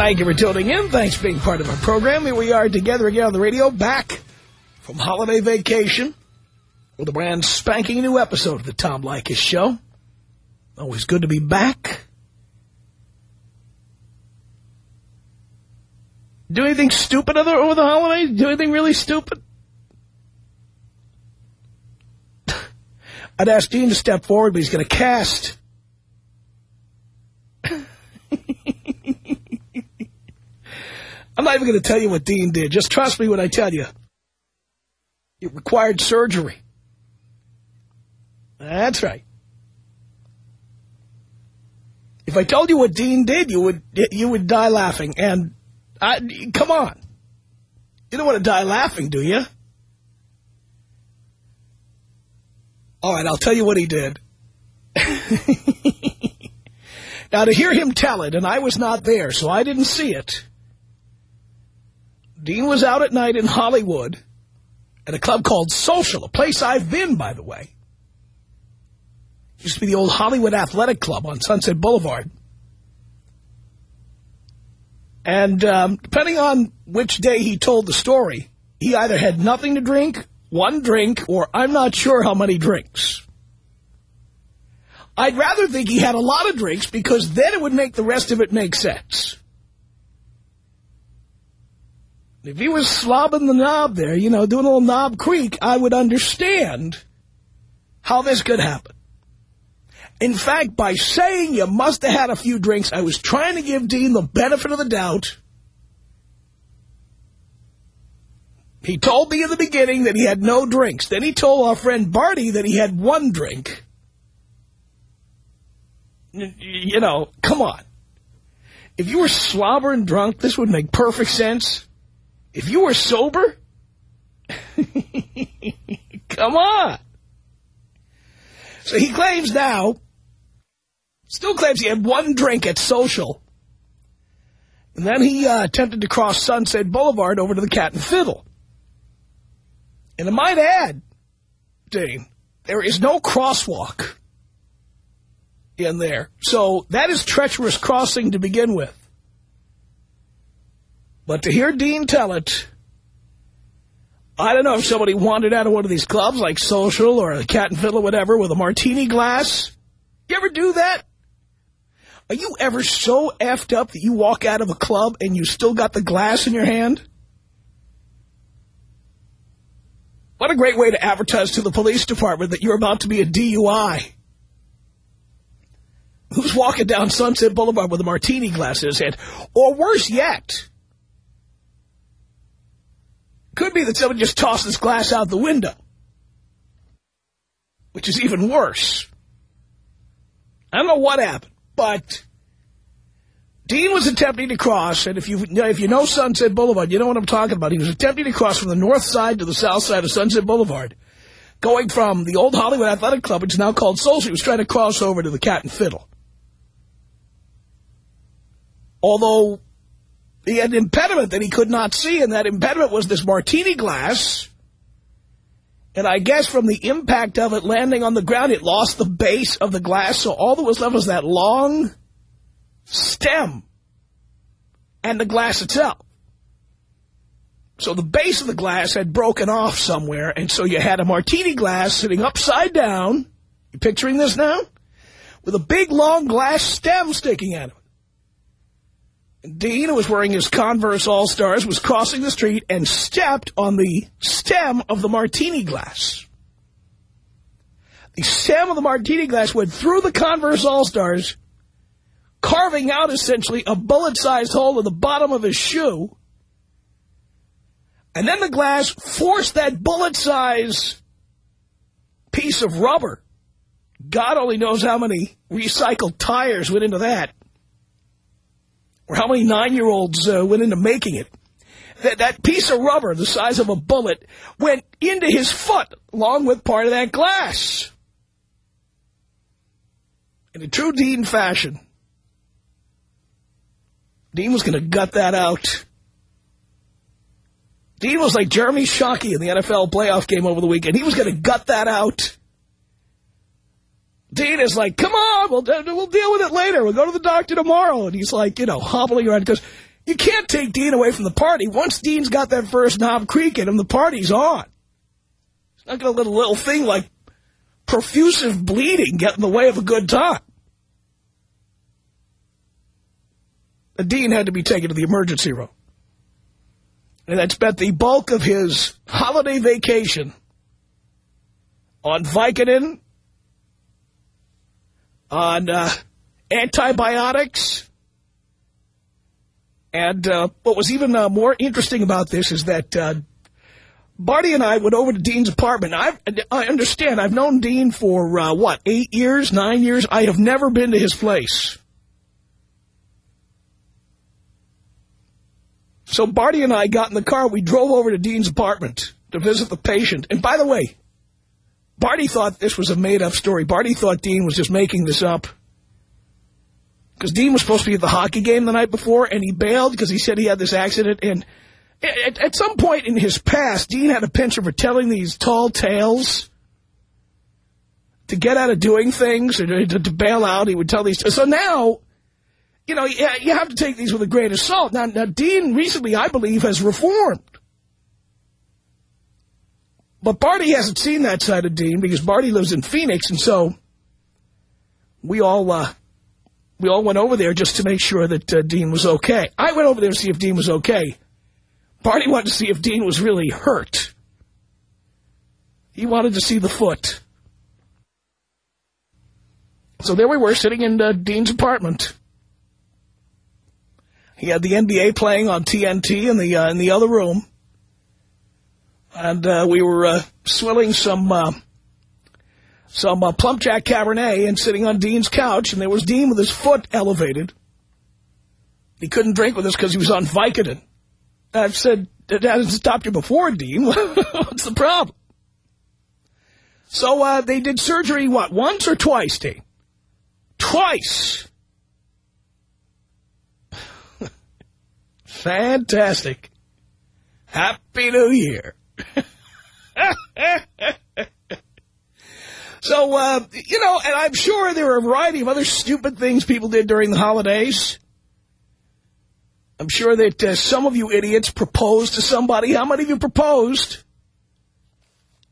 Thank you for tuning in. Thanks for being part of our program. Here we are together again on the radio, back from holiday vacation with a brand spanking new episode of the Tom Leykis Show. Always good to be back. Do anything stupid over the holidays? Do anything really stupid? I'd ask Dean to step forward, but he's going to cast. I'm not even going to tell you what Dean did. Just trust me when I tell you. It required surgery. That's right. If I told you what Dean did, you would you would die laughing. And I, come on, you don't want to die laughing, do you? All right, I'll tell you what he did. now, to hear him tell it, and I was not there, so I didn't see it. Dean was out at night in Hollywood at a club called Social, a place I've been, by the way. It used to be the old Hollywood Athletic Club on Sunset Boulevard. And um, depending on which day he told the story, he either had nothing to drink, one drink, or I'm not sure how many drinks. I'd rather think he had a lot of drinks because then it would make the rest of it make sense. If he was slobbing the knob there, you know, doing a little Knob Creek, I would understand how this could happen. In fact, by saying you must have had a few drinks, I was trying to give Dean the benefit of the doubt. He told me in the beginning that he had no drinks. Then he told our friend Barty that he had one drink. You know, come on. If you were slobbering drunk, this would make perfect sense. If you were sober, come on. So he claims now, still claims he had one drink at social. And then he uh, attempted to cross Sunset Boulevard over to the Cat and Fiddle. And I might add, Dean, there is no crosswalk in there. So that is treacherous crossing to begin with. But to hear Dean tell it, I don't know if somebody wandered out of one of these clubs like Social or a Cat and Fiddle or whatever with a martini glass. You ever do that? Are you ever so effed up that you walk out of a club and you still got the glass in your hand? What a great way to advertise to the police department that you're about to be a DUI. Who's walking down Sunset Boulevard with a martini glass in his hand? Or worse yet, could be that somebody just tossed this glass out the window, which is even worse. I don't know what happened, but Dean was attempting to cross, and if you if you know Sunset Boulevard, you know what I'm talking about. He was attempting to cross from the north side to the south side of Sunset Boulevard, going from the old Hollywood Athletic Club, which is now called Social. He was trying to cross over to the Cat and Fiddle. Although he had an impediment that he could not see, and that impediment was this martini glass. And I guess from the impact of it landing on the ground, it lost the base of the glass, so all that was left was that long stem and the glass itself. So the base of the glass had broken off somewhere, and so you had a martini glass sitting upside down. You picturing this now? With a big, long glass stem sticking out of it. Dean, who was wearing his Converse All-Stars, was crossing the street and stepped on the stem of the martini glass. The stem of the martini glass went through the Converse All-Stars, carving out essentially a bullet-sized hole in the bottom of his shoe. And then the glass forced that bullet-sized piece of rubber. God only knows how many recycled tires went into that or how many nine-year-olds uh, went into making it. That, that piece of rubber, the size of a bullet, went into his foot along with part of that glass. In a true Dean fashion, Dean was going to gut that out. Dean was like Jeremy Shockey in the NFL playoff game over the weekend. He was going to gut that out. Dean is like, come on, we'll, we'll deal with it later. We'll go to the doctor tomorrow. And he's like, you know, hobbling around because you can't take Dean away from the party. Once Dean's got that first Knob Creek in him, the party's on. He's not going to let a little thing like profusive bleeding get in the way of a good time. The Dean had to be taken to the emergency room. And had spent the bulk of his holiday vacation on Vicodin on uh, antibiotics. And uh, what was even uh, more interesting about this is that uh, Barty and I went over to Dean's apartment. i I understand. I've known Dean for, uh, what, eight years, nine years? I have never been to his place. So Barty and I got in the car. We drove over to Dean's apartment to visit the patient. And by the way, Barty thought this was a made-up story. Barty thought Dean was just making this up. Because Dean was supposed to be at the hockey game the night before, and he bailed because he said he had this accident. And at, at some point in his past, Dean had a penchant for telling these tall tales to get out of doing things or to, to bail out. He would tell these. So now, you know, you have to take these with a grain of salt. Now, now Dean recently, I believe, has reformed. But Barty hasn't seen that side of Dean because Barty lives in Phoenix, and so we all uh, we all went over there just to make sure that uh, Dean was okay. I went over there to see if Dean was okay. Barty wanted to see if Dean was really hurt. He wanted to see the foot. So there we were, sitting in uh, Dean's apartment. He had the NBA playing on TNT in the uh, in the other room. And uh, we were uh, swilling some uh, some uh, Plump Jack Cabernet and sitting on Dean's couch, and there was Dean with his foot elevated. He couldn't drink with us because he was on Vicodin. I've said, it hasn't stopped you before, Dean. What's the problem? So uh, they did surgery, what, once or twice, Dean? Twice. Fantastic. Happy New Year. so, uh, you know, and I'm sure there are a variety of other stupid things people did during the holidays. I'm sure that uh, some of you idiots proposed to somebody. How many of you proposed?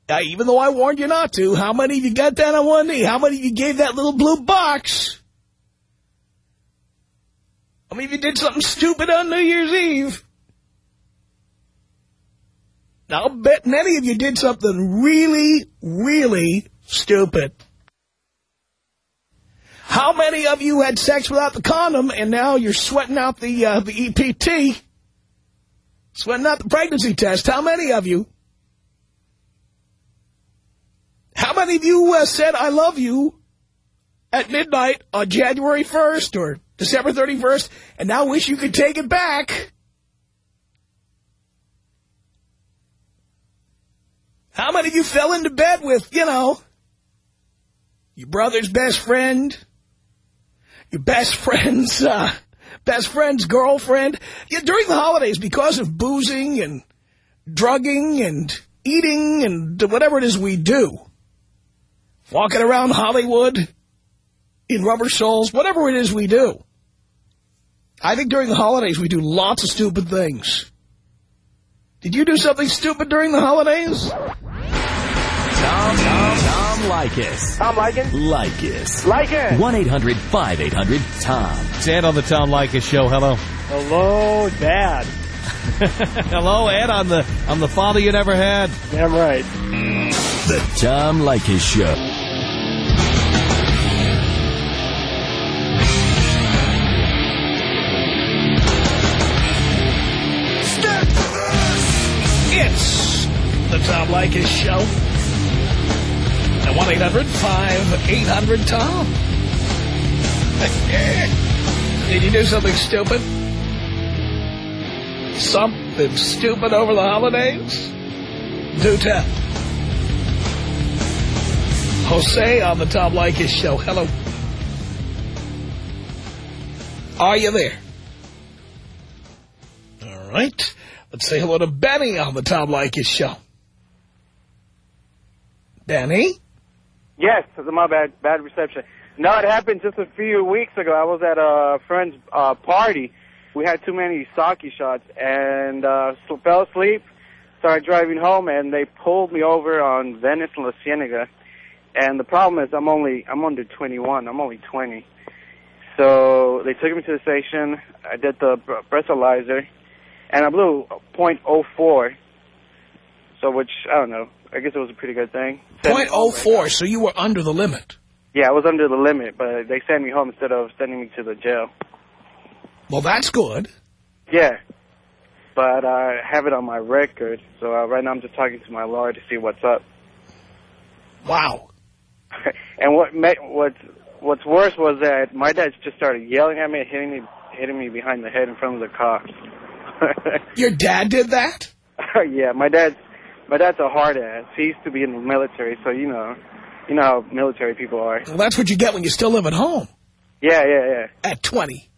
Uh, even though I warned you not to, how many of you got down on one knee? How many of you gave that little blue box? Many of you did something stupid on New Year's Eve? I'll bet many of you did something really, really stupid. How many of you had sex without the condom and now you're sweating out the uh, the EPT, sweating out the pregnancy test? How many of you? How many of you uh, said I love you at midnight on January 1st or December 31st and now wish you could take it back? How many of you fell into bed with, you know, your brother's best friend, your best friend's, uh, best friend's girlfriend? Yeah, during the holidays, because of boozing and drugging and eating and whatever it is we do, walking around Hollywood in rubber soles, whatever it is we do. I think during the holidays we do lots of stupid things. Did you do something stupid during the holidays? Tom, Tom, Tom Leykis. Tom Liken? Leykis. Liken! 1-800-5800-TOM. It's Ed on the Tom Leykis show. Hello. Hello, Dad. Hello, Ed on the on the father you never had. Damn right. The Tom Leykis Show. It's the Tom Leykis Show. At 1-800-5800-TOM. Did you do something stupid? Something stupid over the holidays? Do tell. Jose on the Tom Leykis Show. Hello. Are you there? All right. Let's say hello to Benny on the Tom Leykis Show. Benny? Yes, my bad, bad reception. No, it happened just a few weeks ago. I was at a friend's uh, party. We had too many sake shots and uh, fell asleep. Started driving home, and they pulled me over on Venice La Cienega. And the problem is, I'm only I'm under 21. I'm only 20. So they took me to the station. I did the breathalyzer, and I blew .04. So, which I don't know. I guess it was a pretty good thing. Sent me home right .04, so you were under the limit. Yeah, I was under the limit, but they sent me home instead of sending me to the jail. Well, that's good. Yeah, but I have it on my record, so uh, right now I'm just talking to my lawyer to see what's up. Wow. and what what's what's worse was that my dad just started yelling at me, hitting me, hitting me behind the head in front of the cops. Your dad did that? yeah, my dad's my dad's a hard ass. He used to be in the military, so you know, you know how military people are. Well, that's what you get when you still live at home Yeah, yeah, yeah. at 20.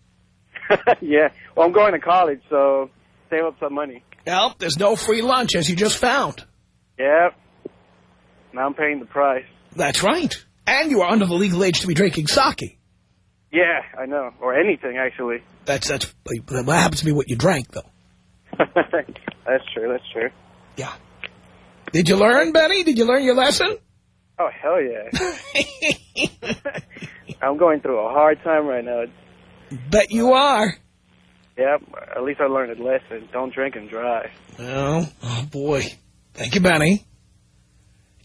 yeah, yeah. Well, I'm going to college, so save up some money. Well, there's no free lunch, as you just found. Yep. Now I'm paying the price. That's right. And you are under the legal age to be drinking sake. Yeah, I know. Or anything, actually. That's that's that happens to be what you drank, though. that's true, that's true. Yeah. Did you learn, Benny? Did you learn your lesson? Oh, hell yeah. I'm going through a hard time right now. Bet you are. Yep, at least I learned a lesson. Don't drink and drive. Well, oh boy. Thank you, Benny.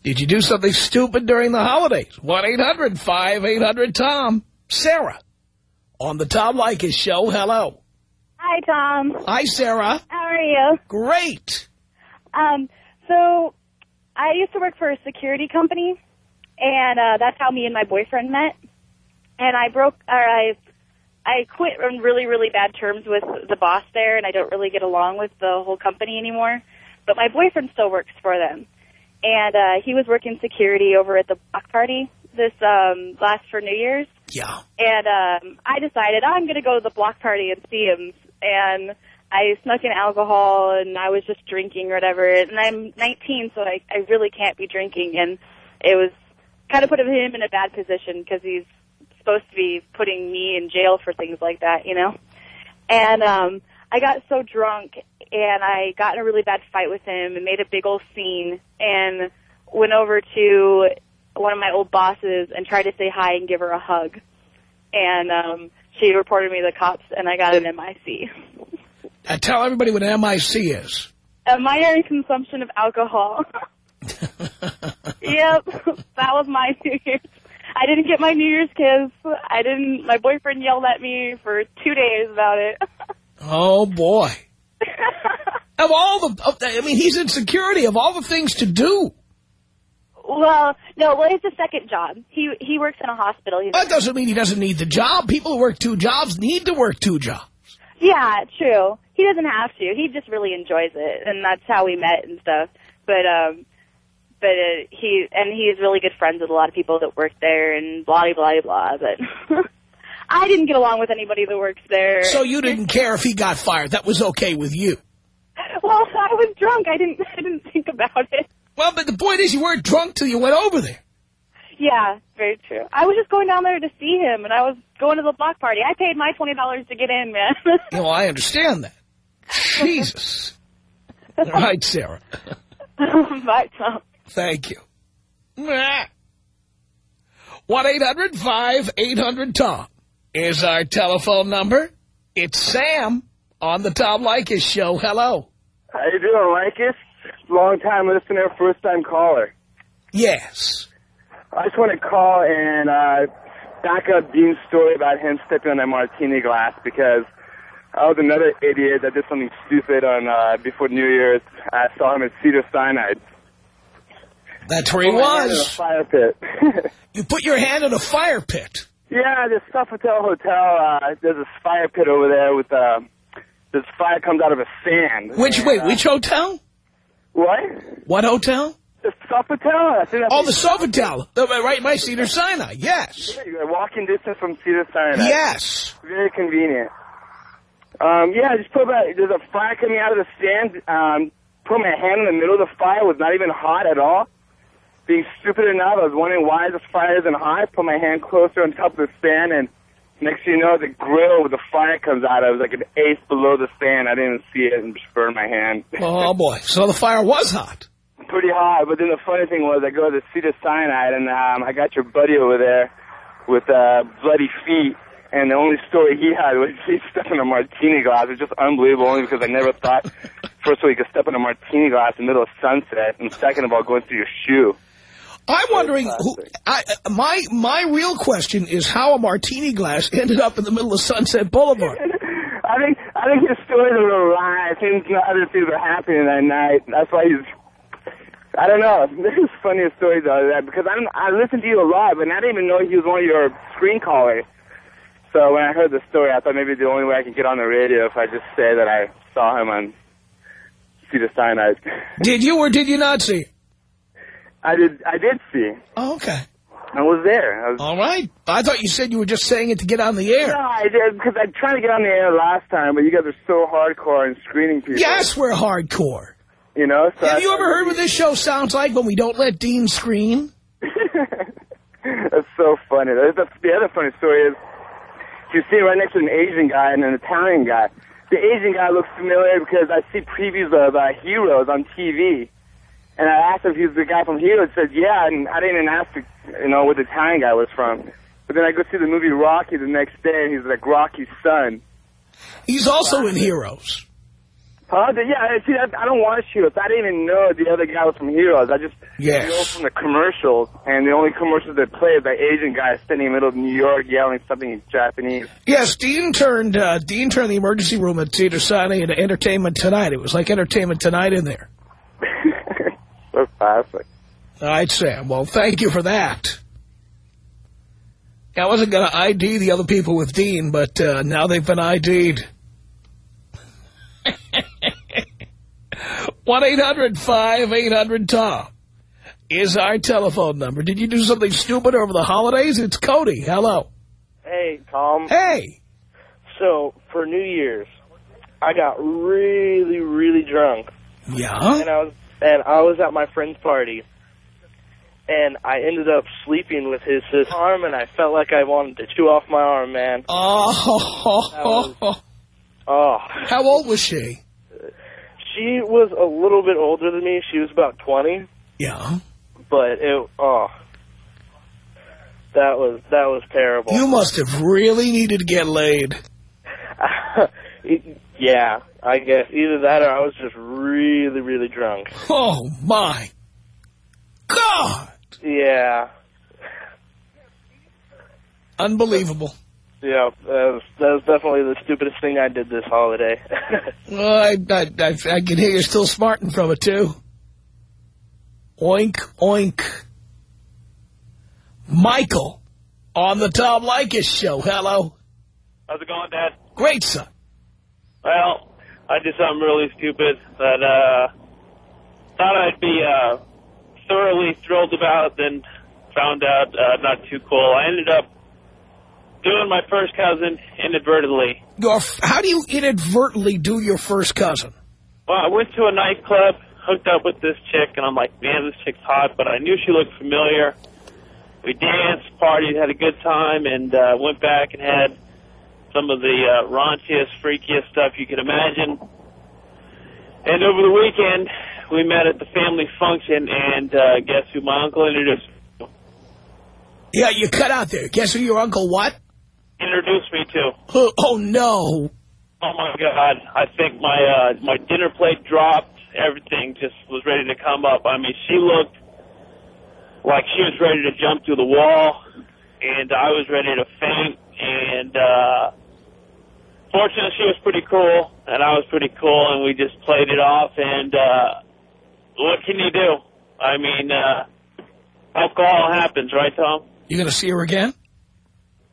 Did you do something stupid during the holidays? 1-800-5800-TOM. Sarah. On the Tom Leykis show. Hello. Hi, Tom. Hi, Sarah. How are you? Great. Um, so I used to work for a security company, and uh, that's how me and my boyfriend met. And I broke, or I, I quit on really, really bad terms with the boss there, and I don't really get along with the whole company anymore. But my boyfriend still works for them, and uh, he was working security over at the block party this um, last for New Year's. Yeah. And um, I decided I'm going to go to the block party and see him. And I snuck in alcohol, and I was just drinking or whatever. And I'm 19, so I, I really can't be drinking. And it was kind of put him in a bad position because he's supposed to be putting me in jail for things like that, you know. And um, I got so drunk, and I got in a really bad fight with him, and made a big old scene, and went over to one of my old bosses and tried to say hi and give her a hug. And um, she reported me to the cops, and I got an MIC. Uh, tell everybody what MIC is. A minor consumption of alcohol. yep, that was my New Year's. I didn't get my New Year's kiss. I didn't. My boyfriend yelled at me for two days about it. Oh, boy. Of all the, of, I mean, he's in security. Of all the things to do. well, no, well, it's a second job. He he works in a hospital. He's That doesn't mean he doesn't need the job. People who work two jobs need to work two jobs. Yeah, true. He doesn't have to. He just really enjoys it, and that's how we met and stuff. But um, but uh, he and he's really good friends with a lot of people that work there, and blah blah blah. But I didn't get along with anybody that works there. So you didn't care if he got fired. That was okay with you. well, I was drunk. I didn't I didn't think about it. Well, but the point is you weren't drunk till you went over there. Yeah, very true. I was just going down there to see him, and I was going to the block party. I paid my twenty dollars to get in, man. You know, I understand that. Jesus. All right, Sarah. Bye, Tom. Thank you. 1-800-5800-TOM is our telephone number. It's Sam on the Tom Leykis show. Hello. How you doing, Leykis? Long time listener, first time caller. Yes. I just want to call and uh, back up Dean's story about him stepping on that martini glass because I was another idiot that did something stupid on uh, before New Year's. I saw him at Cedar Sinai. That's where he In a was. fire pit. You put your hand in a fire pit. yeah, this Sofitel Hotel, uh, there's this fire pit over there with, uh, this fire comes out of a sand. Which, And, wait, uh, which hotel? What? What hotel? The Sofitel? I think that's Oh, the Sofitel. The- Right by Cedar Sinai. Yes. You're walking distance from Cedar Sinai. Yes. Very convenient. Um, yeah, just put about, there's a fire coming out of the stand. Um, put my hand in the middle of the fire, was not even hot at all. Being stupid enough, I was wondering why this fire isn't hot. Put my hand closer on top of the stand, and next thing you know, the grill with the fire comes out. I was like an eighth below the stand. I didn't even see it and just burned my hand. Oh, boy. So the fire was hot. Pretty hot, but then the funny thing was I go to Cedar Sinai, and um, I got your buddy over there with uh, bloody feet. And the only story he had was he stepped in a martini glass. It's just unbelievable, only because I never thought, first of all, you could step in a martini glass in the middle of sunset, and second of all, going through your shoe. I'm wondering, who, I, my my real question is how a martini glass ended up in the middle of Sunset Boulevard. I think I think his story's a lie. I think other things were happening that night. That's why he's. I don't know. This is funniest story though, that because I I listen to you a lot, but I didn't even know he was one of your screen callers. So when I heard the story, I thought maybe the only way I could get on the radio if I just say that I saw him on Cedar Sinai. Did you or did you not see? I did. I did see. Oh, okay. I was there. I was, All right. I thought you said you were just saying it to get on the air. no, I did because I tried to get on the air last time, but you guys are so hardcore in screening people. Yes, we're hardcore. You know. So Have I you ever heard what this show sounds like when we don't let Dean scream? That's so funny. The, the, the other funny story is you see right next to an Asian guy and an Italian guy. The Asian guy looks familiar because I see previews of uh, Heroes on TV. And I asked him if he was the guy from Heroes. He said, yeah, and I didn't even ask, you know, where the Italian guy was from. But then I go see the movie Rocky the next day, and he's like Rocky's son. He's also in Heroes. Huh? Yeah, see, I, I don't watch Heroes. I didn't even know the other guy was from Heroes. I just Yes. know from the commercials, and the only commercials that play is that Asian guy standing in the middle of New York yelling something in Japanese. Yes, Dean turned uh, Dean turned the emergency room at Cedar Sinai into Entertainment Tonight. It was like Entertainment Tonight in there. so classic. All right, Sam. Well, thank you for that. I wasn't going to ID the other people with Dean, but uh, now they've been ID'd. 1-800-5800-TOM is our telephone number. Did you do something stupid over the holidays? It's Cody. Hello. Hey, Tom. Hey. So, for New Year's, I got really, really drunk. Yeah? And I was and I was at my friend's party. And I ended up sleeping with his sister's arm, and I felt like I wanted to chew off my arm, man. Oh. Oh. How old was she? She was a little bit older than me. She was about 20. Yeah. But it, oh. That was, that was terrible. You must have really needed to get laid. yeah, I guess. Either that or I was just really, really drunk. Oh, my God. Yeah. Unbelievable. Yeah, that was, that was definitely the stupidest thing I did this holiday. Well, I, I, I, I can hear you're still smarting from it, too. Oink, oink. Michael on the Tom Leykis show. Hello. How's it going, Dad? Great, son. Well, I did something really stupid that uh, thought I'd be uh, thoroughly thrilled about, then found out uh, not too cool. I ended up doing my first cousin inadvertently. Your, how do you inadvertently do your first cousin? Well, I went to a nightclub, hooked up with this chick, and I'm like, man, this chick's hot, but I knew she looked familiar. We danced, partied, had a good time, and uh, went back and had some of the uh, raunchiest, freakiest stuff you could imagine. And over the weekend, we met at the family function, and uh, guess who my uncle introduced me to? Yeah, you cut out there. Guess who your uncle what? Introduced me to. Oh, oh no. Oh my God! I think my uh, my dinner plate dropped. Everything just was ready to come up. I mean, she looked like she was ready to jump through the wall, and I was ready to faint. And uh, fortunately, she was pretty cool, and I was pretty cool, and we just played it off. And uh, what can you do? I mean, uh, alcohol happens, right, Tom? You going to see her again?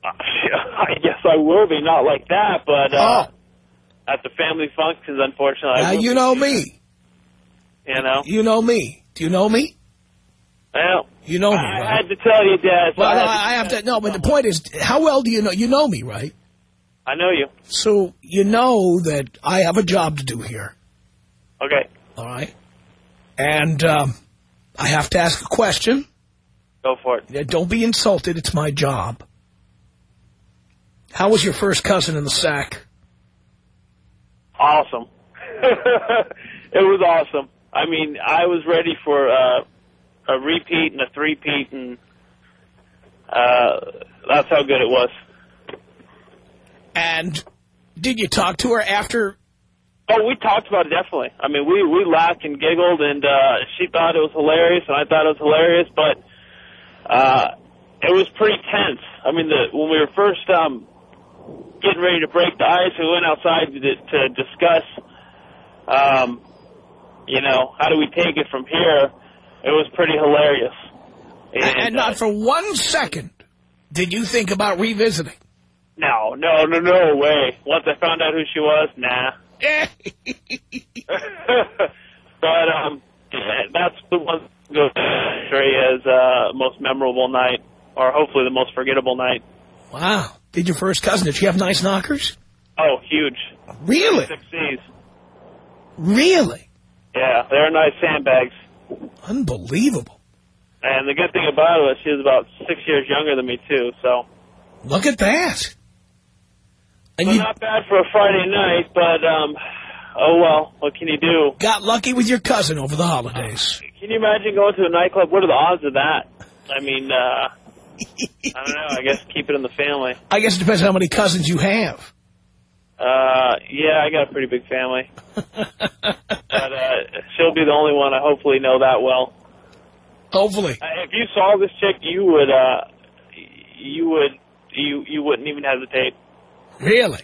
I guess I will be, not like that, but uh, Oh. at the family functions, unfortunately. Now, you know me. You know? You know me. Do you know me? Well, You know me, I right? had to tell you, Dad. so Well, no, had I have to, no, but the point is, how well do you know? You know me, right? I know you. So you know that I have a job to do here, Okay, all right? And um, I have to ask a question. go for it. Yeah, Don't be insulted. It's my job. How was your first cousin in the sack? Awesome. it was awesome. I mean, I was ready for uh, a repeat and a three-peat, and uh, that's how good it was. And did you talk to her after? Oh, we talked about it definitely. I mean, we we laughed and giggled, and uh, she thought it was hilarious, and I thought it was hilarious. But uh, it was pretty tense. I mean, the when we were first um, getting ready to break the ice, we went outside to, to discuss, um, you know, how do we take it from here. It was pretty hilarious. And, uh, not for one second did you think about revisiting. no, no, no, no way. Once I found out who she was, nah. but um, that's the one straight as uh, most memorable night, or hopefully the most forgettable night. Wow. Did your first cousin, did she have nice knockers? Oh, huge. Really? Six C's. Really? Yeah, they're nice sandbags. Unbelievable. And the good thing about it was she was about six years younger than me, too, so. Look at that. And you not bad for a Friday night, but, um, oh well, what can you do? got lucky with your cousin over the holidays. Can you imagine going to a nightclub? What are the odds of that? I mean, uh, I don't know. I guess keep it in the family. I guess it depends on how many cousins you have. Uh, yeah, I got a pretty big family. but, uh, she'll be the only one I hopefully know that well. Hopefully. Uh, If you saw this chick, you would, uh, you would, you, you wouldn't even hesitate. Really?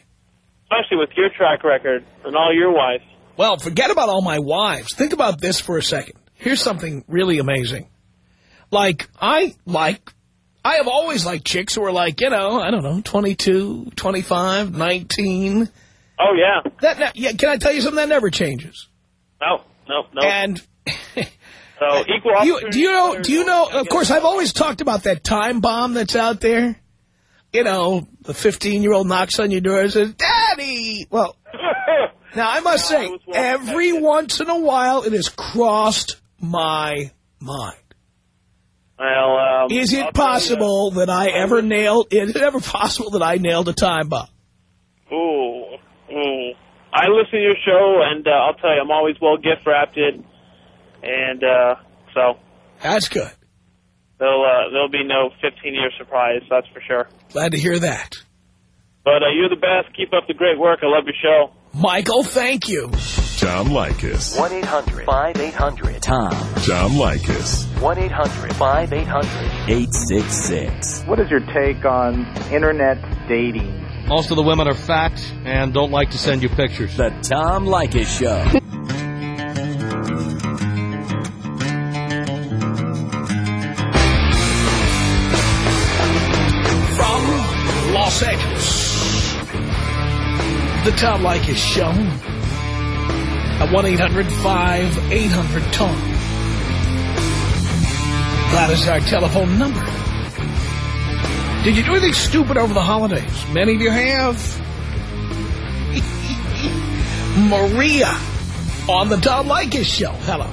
Especially with your track record and all your wives. Well, forget about all my wives. Think about this for a second. Here's something really amazing. Like, I like, I have always liked chicks who are like, you know, I don't know, 22, 25, 19. Oh yeah. That, yeah, can I tell you something? That never changes. No, no, no. And so equal you, do you know, do you know, of course. I've always talked about that time bomb that's out there. You know, the 15-year-old knocks on your door and says, Daddy! Well, now I must say, every once in a while it has crossed my mind. Well, um, Is I'll it possible that I ever nailed, is it ever possible that I nailed a time bomb? Ooh, ooh. I listen to your show, and uh, I'll tell you, I'm always well gift wrapped, and uh, so That's good. there'll uh, there'll be no 15 year surprise, that's for sure. Glad to hear that. But uh, you're the best. Keep up the great work. I love your show. Michael, thank you. Tom Leykis. 1-800-5800-TOM. Tom Leykis. 1-800-5800-866. What is your take on internet dating? Most of the women are fat and don't like to send you pictures. The Tom Leykis Show. From Los Angeles, the Tom Leykis Show at 1-800-5800-TOM. That is our telephone number. Did you do anything stupid over the holidays? Many of you have. Maria on the Tom Leykis Show. Hello.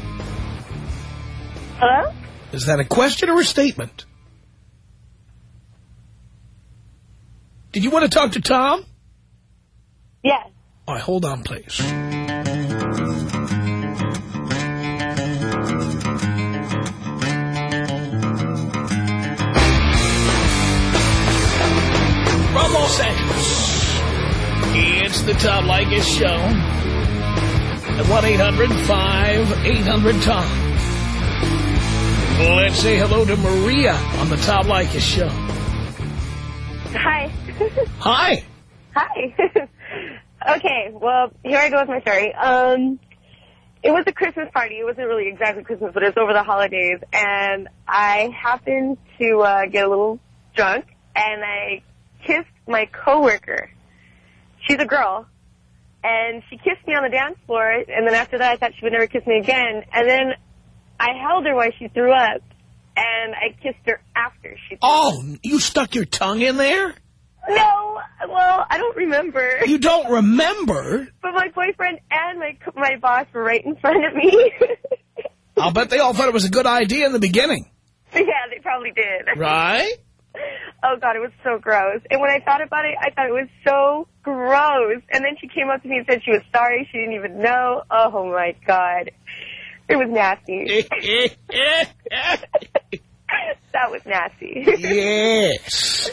Hello? Is that a question or a statement? Did you want to talk to Tom? Yes. All right, hold on, please. Tom Leykis Show at 1-800-5800-TOM. Let's say hello to Maria on the Tom Leykis Show. Hi. Hi. Hi. okay, well, here I go with my story. Um, it was a Christmas party. It wasn't really exactly Christmas, but it was over the holidays. And I happened to uh, get a little drunk, and I kissed my coworker. She's a girl. And she kissed me on the dance floor, and then after that I thought she would never kiss me again. And then I held her while she threw up, and I kissed her after she threw Oh, you stuck your tongue in there? No, well, I don't remember. You don't remember? But my boyfriend and my my boss were right in front of me. I'll bet they all thought it was a good idea in the beginning. yeah, they probably did. Right? Oh, God, it was so gross. And when I thought about it, I thought it was so gross. And then she came up to me and said she was sorry. She didn't even know. Oh, my God. It was nasty. that was nasty. yes.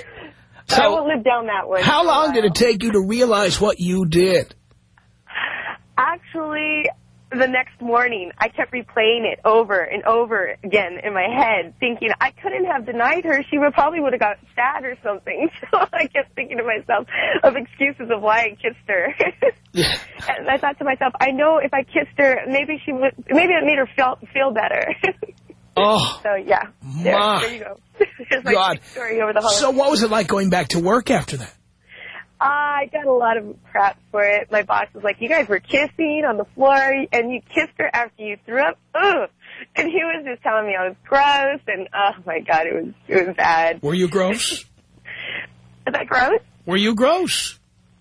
But I won't live down that one. How long did it take you to realize what you did? The next morning, I kept replaying it over and over again in my head, thinking I couldn't have denied her. She would probably would have got sad or something. So I kept thinking to myself of excuses of why I kissed her. and I thought to myself, I know if I kissed her, maybe she would, maybe it made her feel feel better. Oh, so yeah, there, my there you go. God. story over the. So what was it like going back to work after that? I got a lot of crap for it. My boss was like, you guys were kissing on the floor, and you kissed her after you threw up. Ugh. And he was just telling me I was gross, and oh my god, it was it was bad. Were you gross? Is that gross? Were you gross?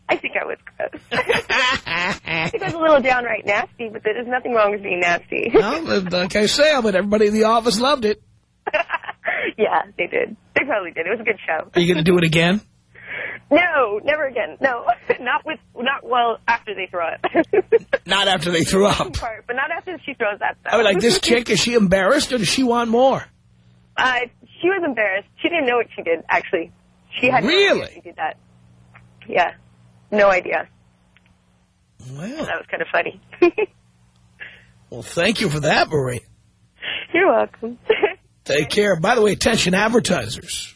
I think I was gross. I think I was a little downright nasty, but there's nothing wrong with being nasty. well, uh, like I say, I bet everybody in the office loved it. yeah, they did. They probably did. It was a good show. Are you going to do it again? No, never again. No, not with not well after they throw it. Not after they threw up. Part, but not after she throws that stuff. I mean, like, this chick, is she embarrassed or does she want more? Uh, she was embarrassed. She didn't know what she did, actually. She had no Really? idea she did that. Yeah. No idea. Well, That was kind of funny. well, thank you for that, Marie. You're welcome. Take care. By the way, attention advertisers.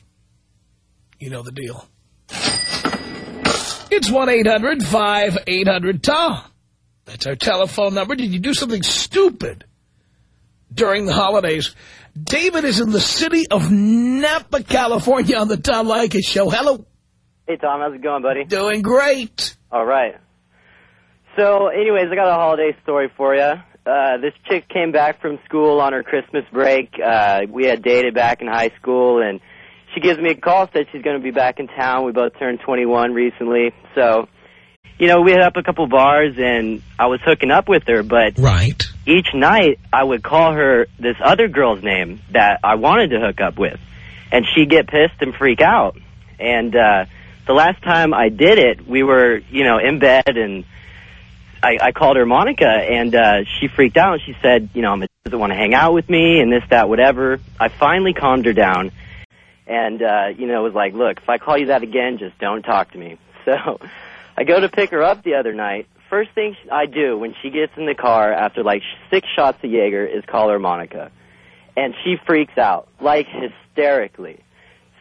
You know the deal. It's 1-800-5800-TOM. That's our telephone number. Did you do something stupid during the holidays? David is in the city of Napa, California on the Tom Leykis show. Hello. Hey, Tom. How's it going, buddy? Doing great. All right. So, anyways, I got a holiday story for you. Uh, this chick came back from school on her Christmas break. Uh, we had dated back in high school, and she gives me a call, said she's going to be back in town. We both turned 21 recently. So, you know, we hit up a couple bars, and I was hooking up with her, but Right. each night I would call her this other girl's name that I wanted to hook up with, and she'd get pissed and freak out. And uh, the last time I did it, we were, you know, in bed, and I, I called her Monica, and uh, she freaked out. and She said, you know, she doesn't want to hang out with me, and this, that, whatever. I finally calmed her down, and uh, you know, was like, look, if I call you that again, just don't talk to me. So I go to pick her up the other night. First thing I do when she gets in the car after like six shots of Jaeger is call her Monica. And she freaks out, like hysterically.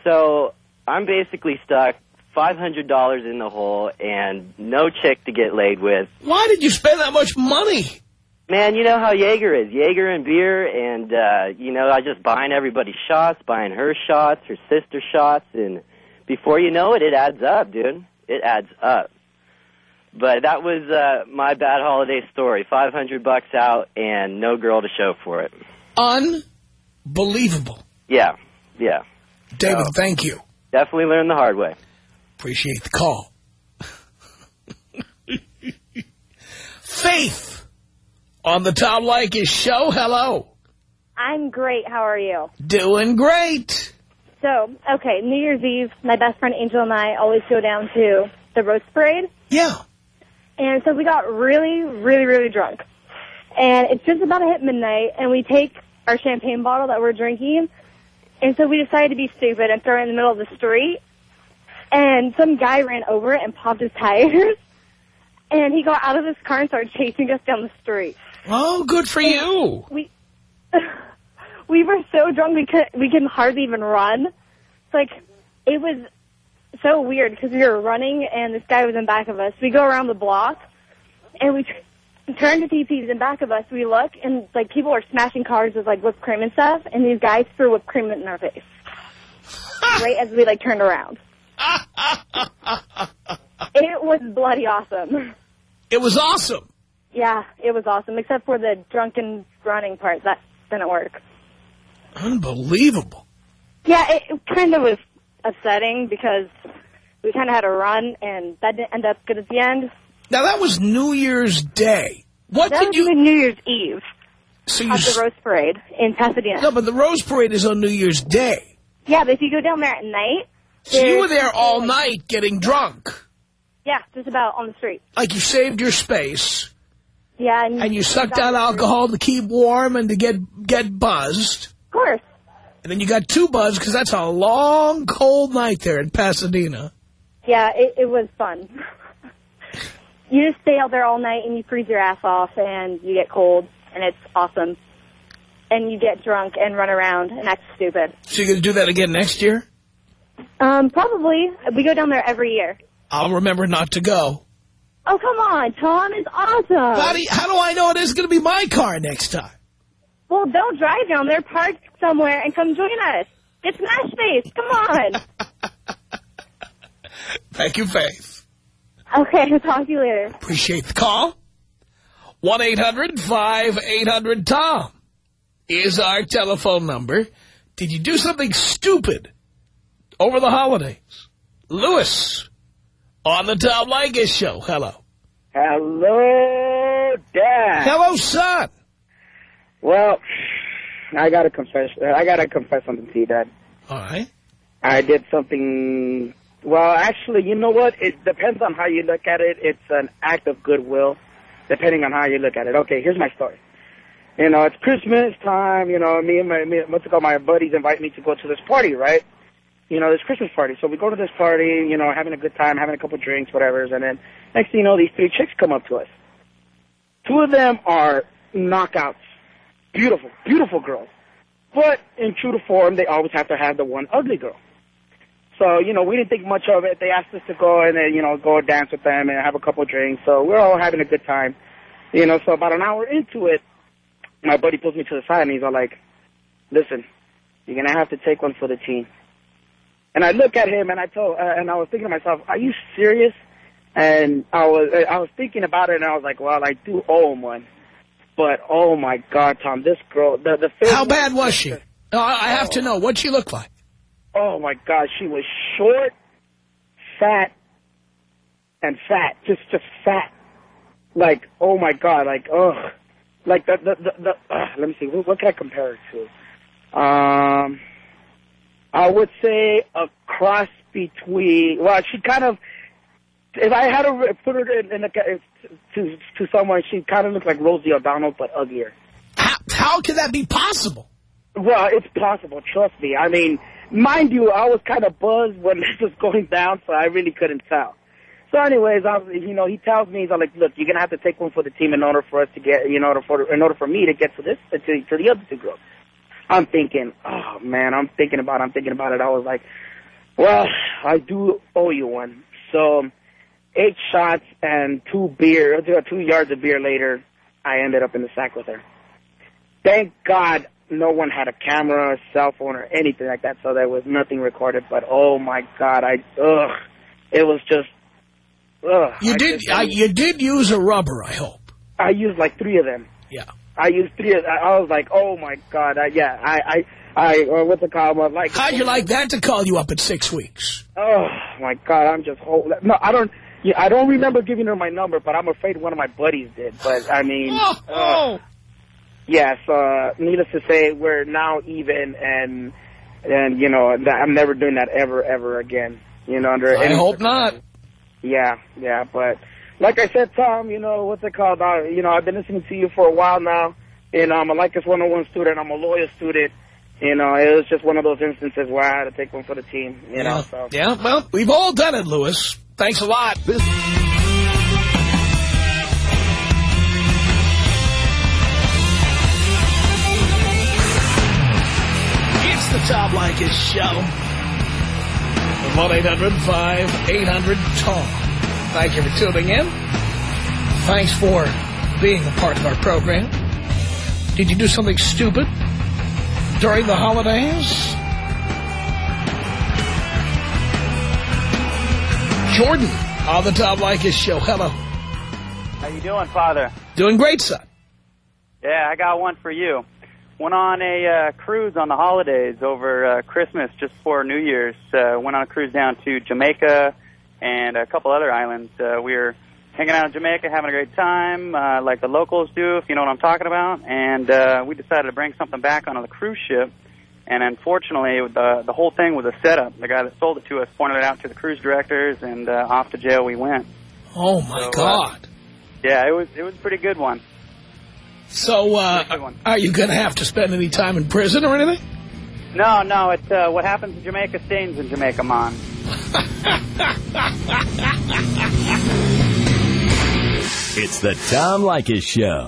So I'm basically stuck $500 in the hole and no chick to get laid with. Why did you spend that much money? Man, you know how Jaeger is. Jaeger and beer, and, uh, you know, I just buying everybody shots, buying her shots, her sister shots, and before you know it, it adds up, dude. It adds up. But that was uh, my bad holiday story. 500 bucks out and no girl to show for it. Unbelievable. Yeah, yeah. David, thank you. Definitely learned the hard way. Appreciate the call. Faith on the Tom Leykis show. Hello. I'm great. How are you? Doing great. So, okay, New Year's Eve, my best friend Angel and I always go down to the Rose Parade. Yeah. And so we got really, really, really drunk. And it's just about to hit midnight, and we take our champagne bottle that we're drinking, and so we decided to be stupid and throw it in the middle of the street. And some guy ran over it and popped his tires. And he got out of his car and started chasing us down the street. Oh, good for you. We we were so drunk we could we can hardly even run. It's like it was so weird because we were running and this guy was in back of us. We go around the block and we turn to TP's in back of us. We look and like people are smashing cars with like whipped cream and stuff, and these guys threw whipped cream in our face right as we like turned around. it was bloody awesome. It was awesome. Yeah, it was awesome, except for the drunken running part. That didn't work. Unbelievable. Yeah, it, kind of was upsetting because we kind of had a run, and that didn't end up good at the end. Now, that was New Year's Day. What that did you... New Year's Eve So at the Rose Parade in Pasadena. No, but the Rose Parade is on New Year's Day. Yeah, but if you go down there at night... So you were there all night getting drunk. Yeah, just about on the street. Like you saved your space, Yeah, and, and you sucked down alcohol to keep warm and to get get buzzed. Of course. And then you got two buzzed because that's a long, cold night there in Pasadena. Yeah, it, it was fun. you just stay out there all night and you freeze your ass off and you get cold and it's awesome. And you get drunk and run around and act stupid. So you're going to do that again next year? Um, probably. We go down there every year. I'll remember not to go. Oh, come on, Tom. It's awesome. How do, you- how do I know it is going to be my car next time? Well, don't drive down there. Park somewhere and come join us. It's Smash Face. Come on. Thank you, Faith. okay, I'll talk to you later. Appreciate the call. 1-800-5800-TOM is our telephone number. Did you do something stupid over the holidays? Lewis on the Tom Leykis show. Hello. Hello, Dad. Hello, son. Well, I gotta confess. Uh, I gotta confess something to you, Dad. All right. I did something. Well, actually, you know what? It depends on how you look at it. It's an act of goodwill, depending on how you look at it. Okay, here's my story. You know, it's Christmas time. You know, me and my me, what's it called? My buddies invite me to go to this party, right? You know, this Christmas party. So we go to this party. You know, having a good time, having a couple drinks, whatever. And then next thing you know, these three chicks come up to us. Two of them are knockouts, beautiful, beautiful girls. But in true to form, they always have to have the one ugly girl. So, you know, we didn't think much of it. They asked us to go and then, you know, go dance with them and have a couple drinks. So we're all having a good time. You know, so about an hour into it, my buddy pulls me to the side and he's all like, listen, you're going to have to take one for the team. And I look at him and I told, uh, and I was thinking to myself, are you serious? And I was, I was thinking about it and I was like, well, I do owe him one. But, oh my God, Tom, this girl, the, the How bad was she? No, I I have to know. What'd she look like? Oh my God, she was short, fat, and fat, just just fat. Like oh my God, like ugh, like the the the. the uh, let me see, what, what can I compare her to? Um, I would say a cross between. Well, she kind of. If I had to put her in, in a, to to someone, she kind of looked like Rosie O'Donnell, but uglier. How, how can that be possible? Well, it's possible. Trust me. I mean, mind you, I was kind of buzzed when this was going down, so I really couldn't tell. So, anyways, I was, you know, he tells me he's like, look, you're gonna have to take one for the team in order for us to get, in order for, in order for me to get to this, to, to the other two girls. I'm thinking, oh man, I'm thinking about, it, I'm thinking about it. I was like, well, I do owe you one. So, eight shots and two beer, uh, two yards of beer later, I ended up in the sack with her. Thank God no one had a camera, a cell phone, or anything like that, so there was nothing recorded. But oh my God, I ugh, it was just ugh. You I did. just- I, you did use a rubber. I hope. I used like three of them. Yeah. I used three. I I was like, oh my God, I, yeah, I, I, I, uh, what's it called? Uh, Like, How'd you like that to call you up at six weeks? Oh my God, I'm just whole. No, I don't. Yeah, I don't remember giving her my number, but I'm afraid one of my buddies did. But I mean, Oh, uh, yes. Uh, needless to say, we're now even, and and you know, I'm never doing that ever, ever again. You know, under I hope not. Yeah, yeah, but like I said, Tom, you know, what's it called? I, you know, I've been listening to you for a while now, and um, I'm a Leykis 101 student. I'm a lawyer student. You know, it was just one of those instances where I had to take one for the team, you yeah. know. So. Yeah, well, we've all done it, Lewis. Thanks a lot. This it's the Tom Leykis Show. 1-800-5800-TOM. Thank you for tuning in. Thanks for being a part of our program. Did you do something stupid during the holidays? Jordan on the Tom Leykis Show. Hello. How you doing, Father? Doing great, son. Yeah, I got one for you. Went on a uh, cruise on the holidays over uh, Christmas, just before New Year's. Uh, went on a cruise down to Jamaica and a couple other islands. Uh, we were hanging out in Jamaica, having a great time, uh, like the locals do, if you know what I'm talking about. And uh, we decided to bring something back onto the cruise ship. And unfortunately, the the whole thing was a setup. The guy that sold it to us pointed it out to the cruise directors, and uh, off to jail we went. Oh, my So, uh, God. Yeah, it was it was a pretty good one. So, uh, are you going to have to spend any time in prison or anything? No, no, it's uh, what happens in Jamaica stays in Jamaica, man. It's the Tom Leykis Show.